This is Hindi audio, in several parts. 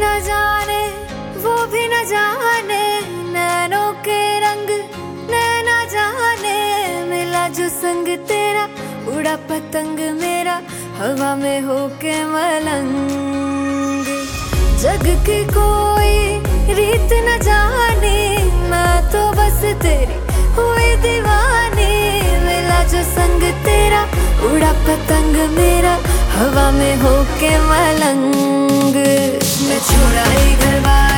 न जाने, वो भी न जाने, नैनों के रंग न जाने, मिला जो संग तेरा, उड़ा पतंग मेरा, हवा में होके मलंग। जग की कोई रीत न जाने, मैं तो बस तेरी हुई दीवानी, मिला जो संग तेरा उड़ा पतंग मेरा हवा में होके मलंग। मैं छोड़ा ही घर बार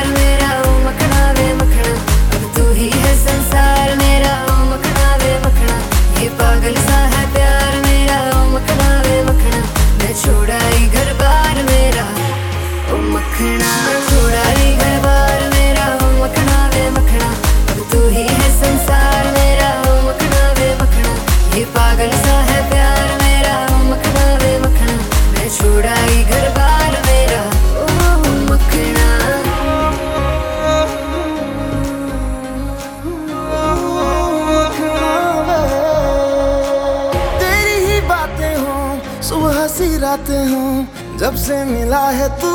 सी रातें हो, जब से मिला है तू,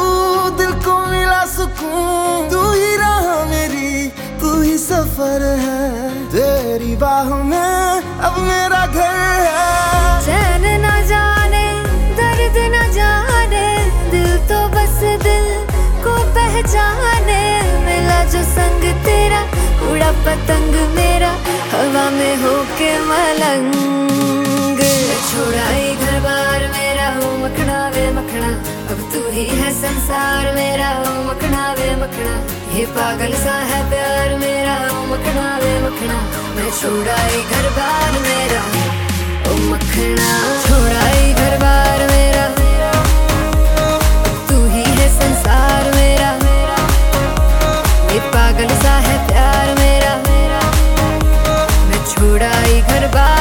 दिल को मिला सुकून। तू ही राह मेरी, तू ही सफ़र है। तेरी बाहों में अब मेरा घर है। चैन न जाने, दर्द न जाने, दिल तो बस दिल को पहचाने। मिला जो संग तेरा, उड़ा पतंग मेरा, हवा में होके मलंग। छोड़ा अब ही संसार मेरा हो मखना वे मखना। ये पागल सा है प्यार मेरा हो मखना वे मखना। मैं छोड़ा ही घर बार मेरा, ओ मखना। छोड़ा ही घर बार मेरा, तू ही है संसार मेरा। ये पागल सा है प्यार मेरा, मैं छोड़ा घर बार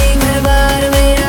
think about me